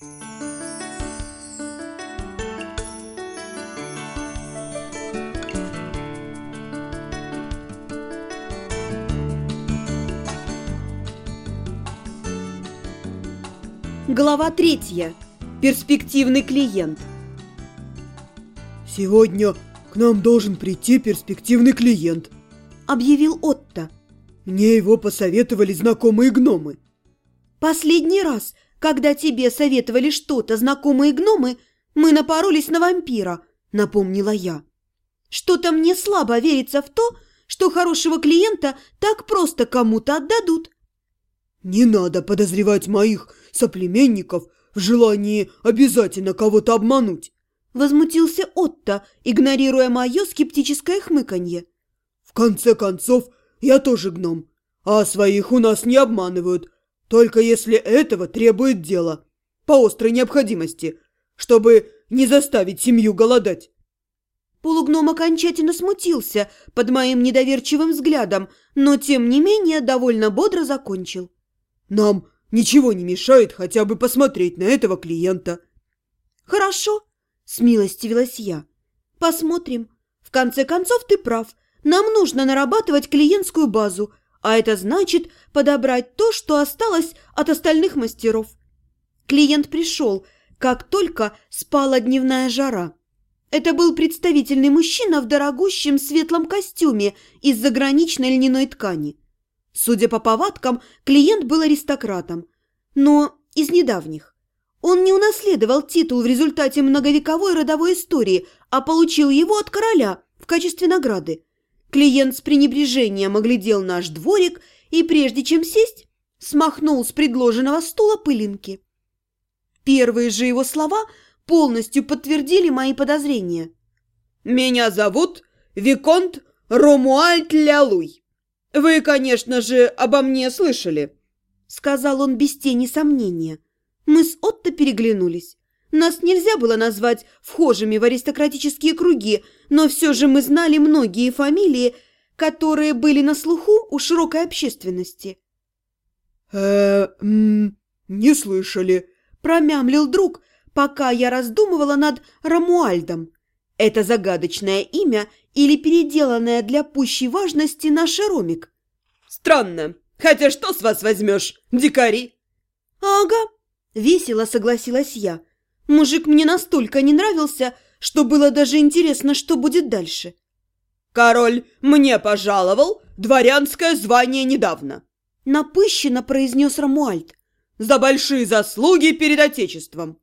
Глава третья. Перспективный клиент. «Сегодня к нам должен прийти перспективный клиент», – объявил Отто. «Мне его посоветовали знакомые гномы». «Последний раз, когда тебе советовали что-то знакомые гномы, мы напоролись на вампира», – напомнила я. «Что-то мне слабо верится в то, что хорошего клиента так просто кому-то отдадут». «Не надо подозревать моих соплеменников в желании обязательно кого-то обмануть!» Возмутился Отто, игнорируя мое скептическое хмыканье. «В конце концов, я тоже гном, а своих у нас не обманывают, только если этого требует дело, по острой необходимости, чтобы не заставить семью голодать». Полугном окончательно смутился под моим недоверчивым взглядом, но тем не менее довольно бодро закончил. «Нам Ничего не мешает хотя бы посмотреть на этого клиента». «Хорошо», – смилостивилась я. «Посмотрим. В конце концов, ты прав. Нам нужно нарабатывать клиентскую базу, а это значит подобрать то, что осталось от остальных мастеров». Клиент пришел, как только спала дневная жара. Это был представительный мужчина в дорогущем светлом костюме из заграничной льняной ткани. Судя по повадкам, клиент был аристократом, но из недавних. Он не унаследовал титул в результате многовековой родовой истории, а получил его от короля в качестве награды. Клиент с пренебрежением оглядел наш дворик и, прежде чем сесть, смахнул с предложенного стула пылинки. Первые же его слова полностью подтвердили мои подозрения. «Меня зовут Виконт Ромуальд Лялуй. «Вы, конечно же, обо мне слышали», — сказал он без тени сомнения. Мы с Отто переглянулись. Нас нельзя было назвать вхожими в аристократические круги, но все же мы знали многие фамилии, которые были на слуху у широкой общественности. э не слышали», — промямлил друг, пока я раздумывала над Рамуальдом. Это загадочное имя или переделанное для пущей важности наш ромик? Странно. Хотя что с вас возьмешь, дикари? Ага, весело согласилась я. Мужик мне настолько не нравился, что было даже интересно, что будет дальше. Король мне пожаловал дворянское звание недавно. Напыщенно произнес Рамуальд. За большие заслуги перед Отечеством.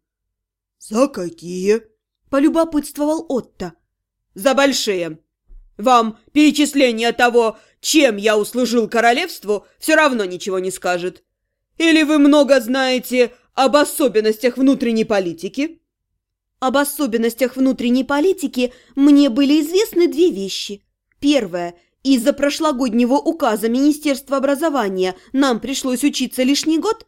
За какие? Полюбопытствовал Отто. «За большие. Вам перечисление того, чем я услужил королевству, все равно ничего не скажет. Или вы много знаете об особенностях внутренней политики?» Об особенностях внутренней политики мне были известны две вещи. Первое. Из-за прошлогоднего указа Министерства образования нам пришлось учиться лишний год.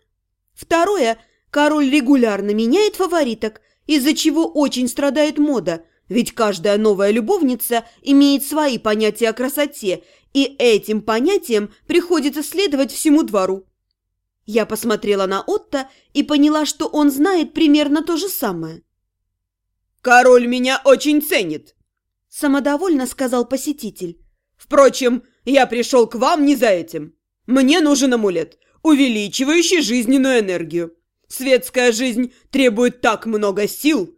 Второе. Король регулярно меняет фавориток, из-за чего очень страдает мода, ведь каждая новая любовница имеет свои понятия о красоте, и этим понятиям приходится следовать всему двору. Я посмотрела на Отто и поняла, что он знает примерно то же самое. «Король меня очень ценит», – самодовольно сказал посетитель. «Впрочем, я пришел к вам не за этим. Мне нужен амулет, увеличивающий жизненную энергию. Светская жизнь требует так много сил!»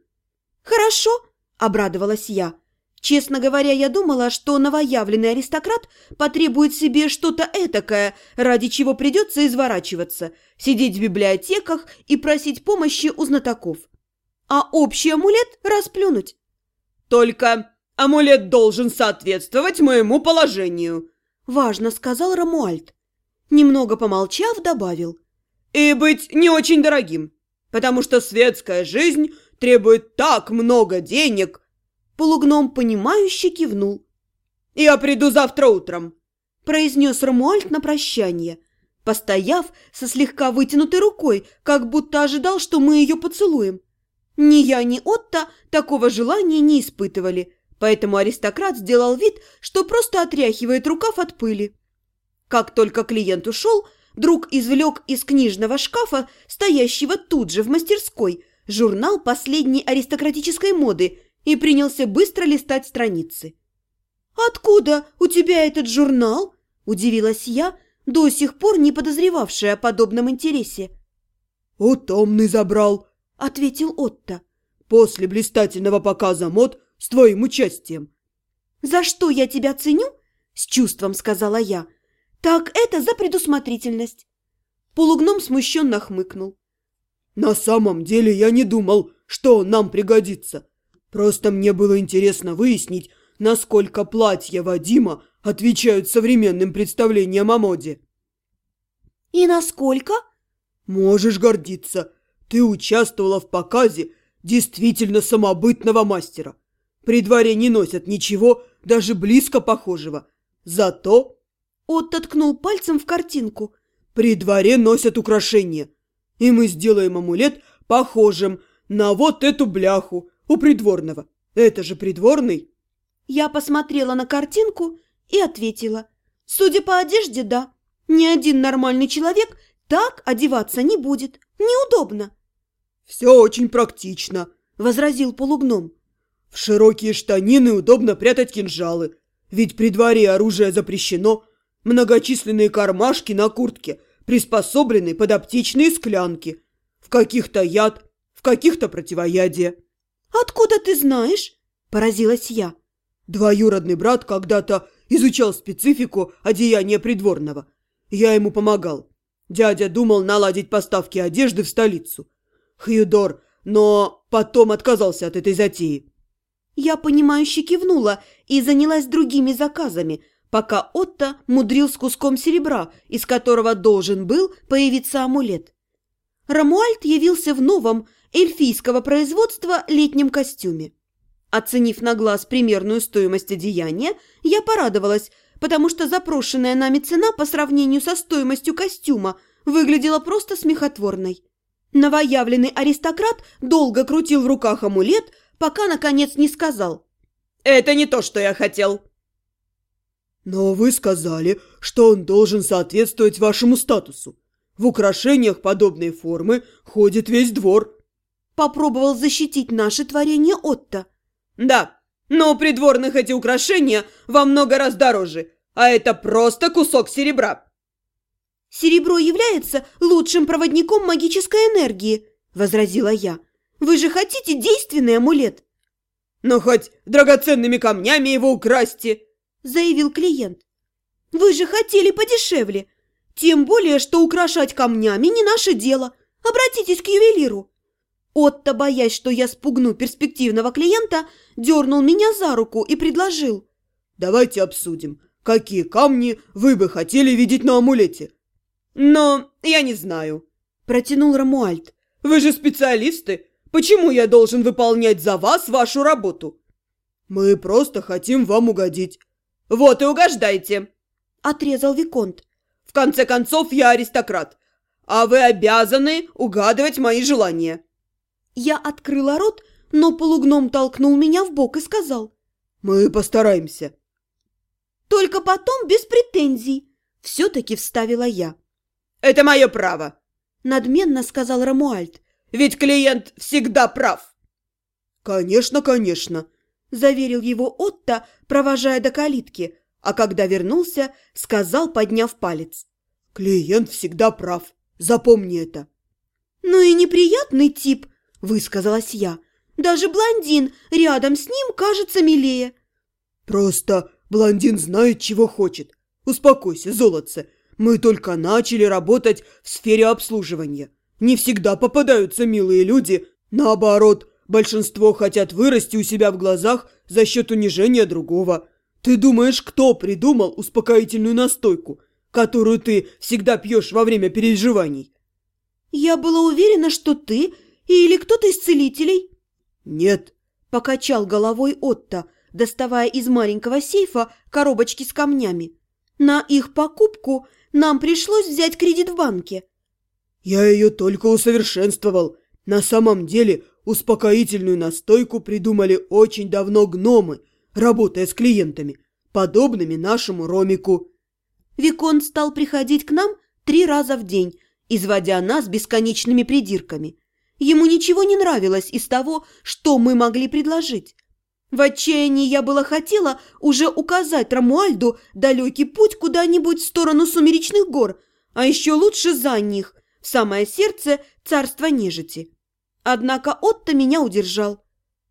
«Хорошо!» – обрадовалась я. Честно говоря, я думала, что новоявленный аристократ потребует себе что-то этакое, ради чего придется изворачиваться, сидеть в библиотеках и просить помощи у знатоков. А общий амулет расплюнуть. «Только амулет должен соответствовать моему положению», – важно сказал Рамуальд. Немного помолчав, добавил – и быть не очень дорогим, потому что светская жизнь требует так много денег. Полугном понимающе кивнул. «Я приду завтра утром», – произнес Рамуальд на прощание, постояв со слегка вытянутой рукой, как будто ожидал, что мы ее поцелуем. Ни я, ни Отто такого желания не испытывали, поэтому аристократ сделал вид, что просто отряхивает рукав от пыли. Как только клиент ушел, друг извлек из книжного шкафа, стоящего тут же в мастерской, журнал последней аристократической моды и принялся быстро листать страницы. «Откуда у тебя этот журнал?» – удивилась я, до сих пор не подозревавшая о подобном интересе. «Утомный забрал», – ответил Отто. «После блистательного показа мод с твоим участием». «За что я тебя ценю?» – с чувством сказала я. «Так это за предусмотрительность». Полугном смущенно хмыкнул. «На самом деле я не думал, что нам пригодится. Просто мне было интересно выяснить, насколько платья Вадима отвечают современным представлениям о моде. «И насколько?» «Можешь гордиться. Ты участвовала в показе действительно самобытного мастера. При дворе не носят ничего даже близко похожего. Зато...» Отто ткнул пальцем в картинку. «При дворе носят украшения. И мы сделаем амулет похожим на вот эту бляху у придворного. Это же придворный?» Я посмотрела на картинку и ответила. Судя по одежде, да. Ни один нормальный человек так одеваться не будет. Неудобно. «Все очень практично», – возразил полугном. «В широкие штанины удобно прятать кинжалы, ведь при дворе оружие запрещено. Многочисленные кармашки на куртке приспособлены под аптечные склянки. В каких-то яд, в каких-то противоядие». «Откуда ты знаешь?» – поразилась я. Двоюродный брат когда-то изучал специфику одеяния придворного. Я ему помогал. Дядя думал наладить поставки одежды в столицу. Хьюдор, но потом отказался от этой затеи. Я понимающе кивнула и занялась другими заказами, пока Отто мудрил с куском серебра, из которого должен был появиться амулет. Рамуальд явился в новом, эльфийского производства летнем костюме. Оценив на глаз примерную стоимость одеяния, я порадовалась, потому что запрошенная нами цена по сравнению со стоимостью костюма выглядела просто смехотворной. Новоявленный аристократ долго крутил в руках амулет, пока, наконец, не сказал. «Это не то, что я хотел». «Но вы сказали, что он должен соответствовать вашему статусу. В украшениях подобной формы ходит весь двор». Попробовал защитить наше творение Отто. «Да, но у придворных эти украшения во много раз дороже, а это просто кусок серебра». «Серебро является лучшим проводником магической энергии», – возразила я. «Вы же хотите действенный амулет?» «Ну, хоть драгоценными камнями его украсьте», – заявил клиент. «Вы же хотели подешевле. Тем более, что украшать камнями не наше дело. Обратитесь к ювелиру». Отто, боясь, что я спугну перспективного клиента, дернул меня за руку и предложил. «Давайте обсудим, какие камни вы бы хотели видеть на амулете?» «Но я не знаю», – протянул Рамуальд. «Вы же специалисты. Почему я должен выполнять за вас вашу работу?» «Мы просто хотим вам угодить». «Вот и угождайте», – отрезал Виконт. «В конце концов, я аристократ, а вы обязаны угадывать мои желания». Я открыла рот, но полугном толкнул меня в бок и сказал. «Мы постараемся». «Только потом без претензий», — все-таки вставила я. «Это мое право», — надменно сказал Рамуальд. «Ведь клиент всегда прав». «Конечно, конечно», — заверил его Отто, провожая до калитки, а когда вернулся, сказал, подняв палец. «Клиент всегда прав. Запомни это». «Ну и неприятный тип», – высказалась я. «Даже блондин рядом с ним кажется милее». «Просто блондин знает, чего хочет. Успокойся, золотце. Мы только начали работать в сфере обслуживания. Не всегда попадаются милые люди. Наоборот, большинство хотят вырасти у себя в глазах за счет унижения другого. Ты думаешь, кто придумал успокоительную настойку, которую ты всегда пьешь во время переживаний?» «Я была уверена, что ты или кто-то из целителей?» «Нет», – покачал головой Отто, доставая из маленького сейфа коробочки с камнями. «На их покупку нам пришлось взять кредит в банке». «Я ее только усовершенствовал. На самом деле успокоительную настойку придумали очень давно гномы, работая с клиентами, подобными нашему Ромику». Викон стал приходить к нам три раза в день, изводя нас бесконечными придирками. Ему ничего не нравилось из того, что мы могли предложить. В отчаянии я была хотела уже указать Рамуальду далекий путь куда-нибудь в сторону сумеречных гор, а еще лучше за них, в самое сердце царства нежити. Однако Отто меня удержал.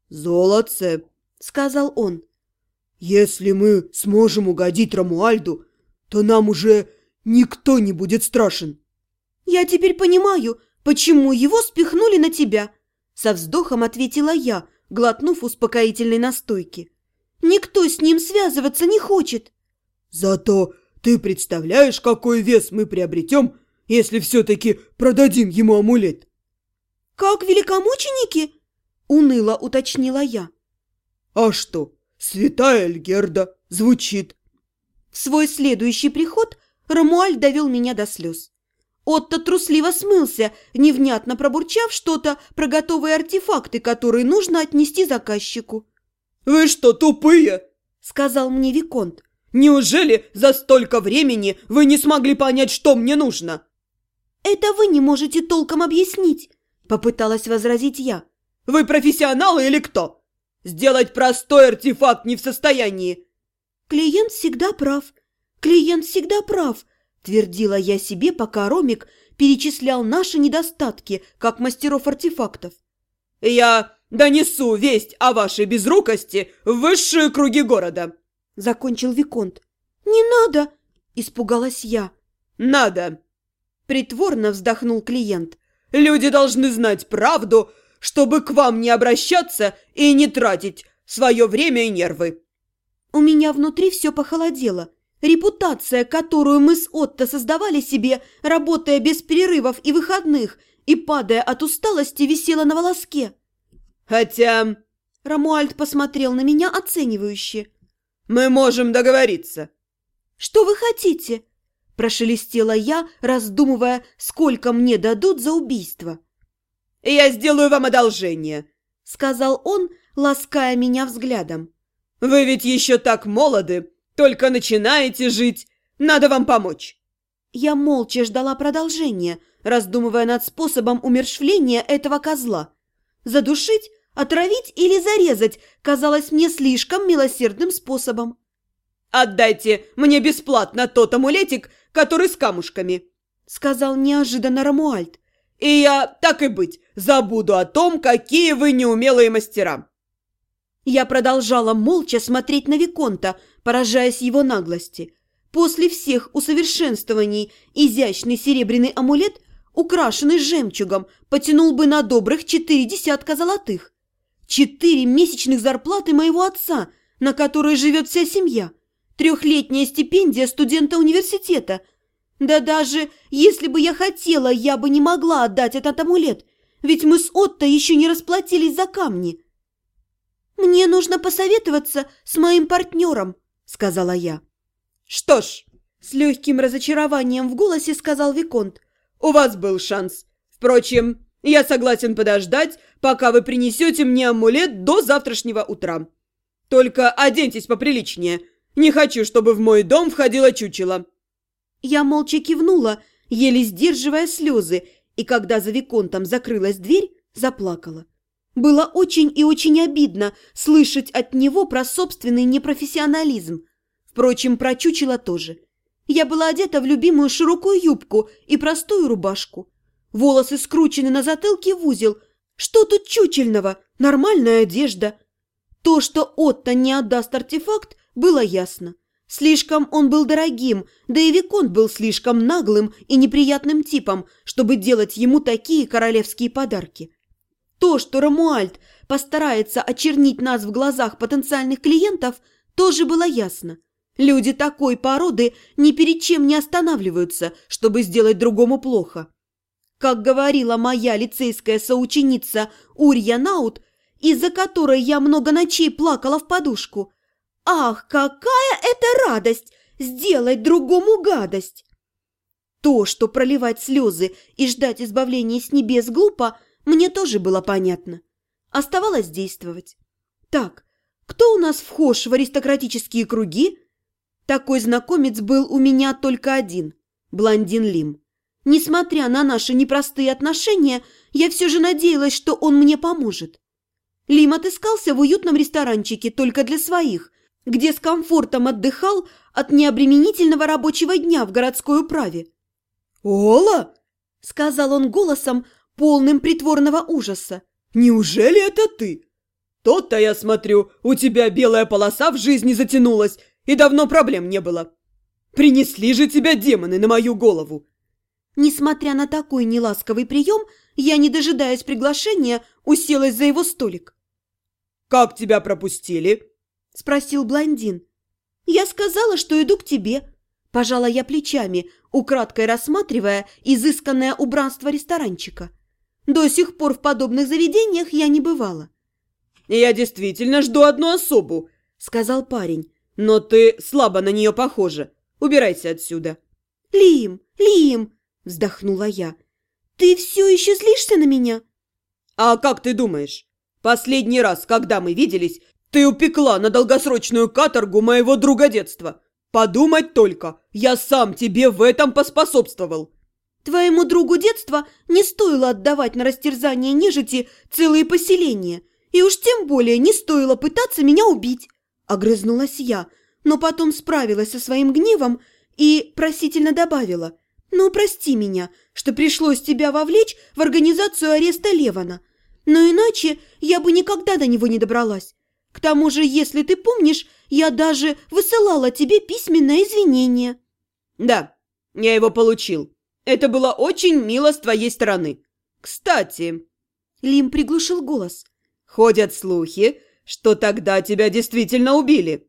«Золотце», — сказал он, — «если мы сможем угодить Рамуальду, то нам уже никто не будет страшен». «Я теперь понимаю, почему его спихнули на тебя», — со вздохом ответила я, — глотнув успокоительной настойки. «Никто с ним связываться не хочет!» «Зато ты представляешь, какой вес мы приобретем, если все-таки продадим ему амулет?» «Как великомученики?» – уныло уточнила я. «А что, святая Эльгерда звучит!» В свой следующий приход Рамуаль довел меня до слез. Отто трусливо смылся, невнятно пробурчав что-то про готовые артефакты, которые нужно отнести заказчику. «Вы что, тупые?» – сказал мне Виконт. «Неужели за столько времени вы не смогли понять, что мне нужно?» «Это вы не можете толком объяснить», – попыталась возразить я. «Вы профессионалы или кто? Сделать простой артефакт не в состоянии». «Клиент всегда прав. Клиент всегда прав», Твердила я себе, пока Ромик перечислял наши недостатки, как мастеров артефактов. «Я донесу весть о вашей безрукости в высшие круги города», — закончил Виконт. «Не надо!» — испугалась я. «Надо!» — притворно вздохнул клиент. «Люди должны знать правду, чтобы к вам не обращаться и не тратить свое время и нервы». У меня внутри все похолодело. Репутация, которую мы с Отто создавали себе, работая без перерывов и выходных, и падая от усталости, висела на волоске. Хотя... Рамуальд посмотрел на меня оценивающе. «Мы можем договориться». «Что вы хотите?» Прошелестела я, раздумывая, сколько мне дадут за убийство. «Я сделаю вам одолжение», — сказал он, лаская меня взглядом. «Вы ведь еще так молоды, только начинаете жить. Надо вам помочь». Я молча ждала продолжения, раздумывая над способом умершвления этого козла. Задушить, отравить или зарезать казалось мне слишком милосердным способом. «Отдайте мне бесплатно тот амулетик, который с камушками», — сказал неожиданно Рамуальд. «И я, так и быть, забуду о том, какие вы неумелые мастера». Я продолжала молча смотреть на Виконта, поражаясь его наглости. После всех усовершенствований изящный серебряный амулет, украшенный жемчугом, потянул бы на добрых четыре десятка золотых. Четыре месячных зарплаты моего отца, на которые живет вся семья. Трехлетняя стипендия студента университета. Да даже если бы я хотела, я бы не могла отдать этот амулет, ведь мы с Отто еще не расплатились за камни. «Мне нужно посоветоваться с моим партнером», — сказала я. «Что ж», — с легким разочарованием в голосе сказал Виконт, «у вас был шанс. Впрочем, я согласен подождать, пока вы принесете мне амулет до завтрашнего утра. Только оденьтесь поприличнее. Не хочу, чтобы в мой дом входило чучело». Я молча кивнула, еле сдерживая слезы, и когда за Виконтом закрылась дверь, заплакала. Было очень и очень обидно слышать от него про собственный непрофессионализм. Впрочем, про чучело тоже. Я была одета в любимую широкую юбку и простую рубашку. Волосы скручены на затылке в узел. Что тут чучельного? Нормальная одежда. То, что Отто не отдаст артефакт, было ясно. Слишком он был дорогим, да и Виконт был слишком наглым и неприятным типом, чтобы делать ему такие королевские подарки. То, что Рамуальд постарается очернить нас в глазах потенциальных клиентов, тоже было ясно. Люди такой породы ни перед чем не останавливаются, чтобы сделать другому плохо. Как говорила моя лицейская соученица Урья Наут, из-за которой я много ночей плакала в подушку. «Ах, какая это радость! Сделать другому гадость!» То, что проливать слезы и ждать избавления с небес глупо – мне тоже было понятно. Оставалось действовать. Так, кто у нас вхож в аристократические круги? Такой знакомец был у меня только один. Блондин Лим. Несмотря на наши непростые отношения, я все же надеялась, что он мне поможет. Лим отыскался в уютном ресторанчике только для своих, где с комфортом отдыхал от необременительного рабочего дня в городской управе. «Ола!» – сказал он голосом, полным притворного ужаса. «Неужели это ты? Тот-то, я смотрю, у тебя белая полоса в жизни затянулась, и давно проблем не было. Принесли же тебя демоны на мою голову!» Несмотря на такой неласковый прием, я, не дожидаясь приглашения, уселась за его столик. «Как тебя пропустили?» – спросил блондин. «Я сказала, что иду к тебе». Пожала я плечами, украдкой рассматривая изысканное убранство ресторанчика. До сих пор в подобных заведениях я не бывала. «Я действительно жду одну особу», — сказал парень. «Но ты слабо на нее похожа. Убирайся отсюда». «Лим, Лим!» — вздохнула я. «Ты все еще злишься на меня?» «А как ты думаешь? Последний раз, когда мы виделись, ты упекла на долгосрочную каторгу моего друга детства. Подумать только, я сам тебе в этом поспособствовал. Твоему другу детства не стоило отдавать на растерзание нежити целые поселения, и уж тем более не стоило пытаться меня убить. Огрызнулась я, но потом справилась со своим гневом и просительно добавила. «Ну, прости меня, что пришлось тебя вовлечь в организацию ареста Левана, но иначе я бы никогда до него не добралась. К тому же, если ты помнишь, я даже высылала тебе письменное извинение». «Да, я его получил. Это было очень мило с твоей стороны. Кстати...» Лим приглушил голос. «Ходят слухи, что тогда тебя действительно убили».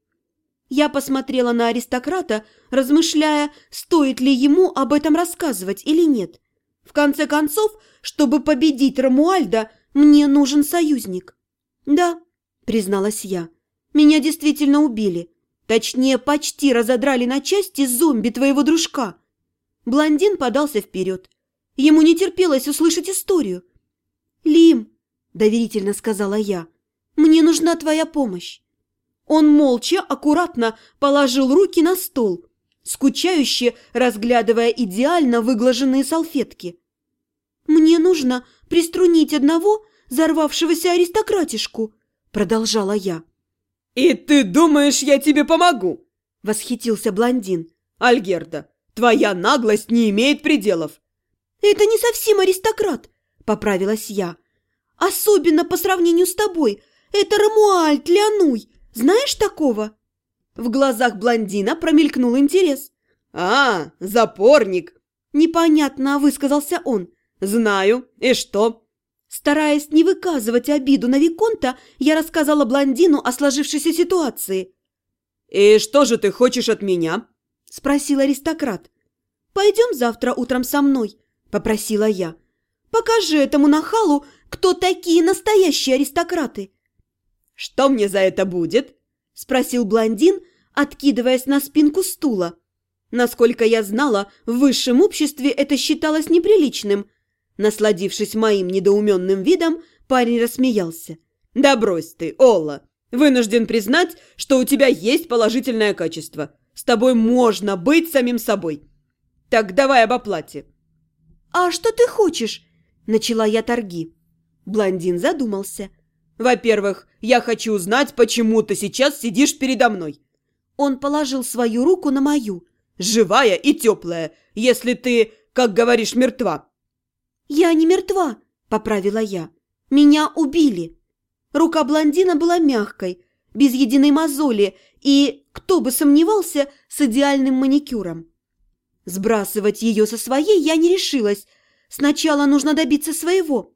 Я посмотрела на аристократа, размышляя, стоит ли ему об этом рассказывать или нет. В конце концов, чтобы победить Рамуальда, мне нужен союзник. Да, призналась я. Меня действительно убили. Точнее, почти разодрали на части зомби твоего дружка. Блондин подался вперед. Ему не терпелось услышать историю. «Лим», — доверительно сказала я, — «мне нужна твоя помощь». Он молча, аккуратно положил руки на стол, скучающе разглядывая идеально выглаженные салфетки. «Мне нужно приструнить одного взорвавшегося аристократишку», — продолжала я. «И ты думаешь, я тебе помогу?» — восхитился блондин. «Альгерда, твоя наглость не имеет пределов». «Это не совсем аристократ», — поправилась я. «Особенно по сравнению с тобой. Это Рамуальд Леонуй. Знаешь такого?» В глазах блондина промелькнул интерес. «А, запорник!» Непонятно высказался он. «Знаю. И что?» Стараясь не выказывать обиду на Виконта, я рассказала блондину о сложившейся ситуации. «И что же ты хочешь от меня?» – спросил аристократ. «Пойдем завтра утром со мной», – попросила я. «Покажи этому нахалу, кто такие настоящие аристократы». «Что мне за это будет?» – спросил блондин, откидываясь на спинку стула. Насколько я знала, в высшем обществе это считалось неприличным – Насладившись моим недоуменным видом, парень рассмеялся. «Да брось ты, Олла! Вынужден признать, что у тебя есть положительное качество. С тобой можно быть самим собой. Так давай об оплате». «А что ты хочешь?» – начала я торги. Блондин задумался. «Во-первых, я хочу узнать, почему ты сейчас сидишь передо мной». Он положил свою руку на мою. «Живая и теплая, если ты, как говоришь, мертва. «Я не мертва», – поправила я. «Меня убили». Рука блондина была мягкой, без единой мозоли и, кто бы сомневался, с идеальным маникюром. Сбрасывать ее со своей я не решилась. Сначала нужно добиться своего.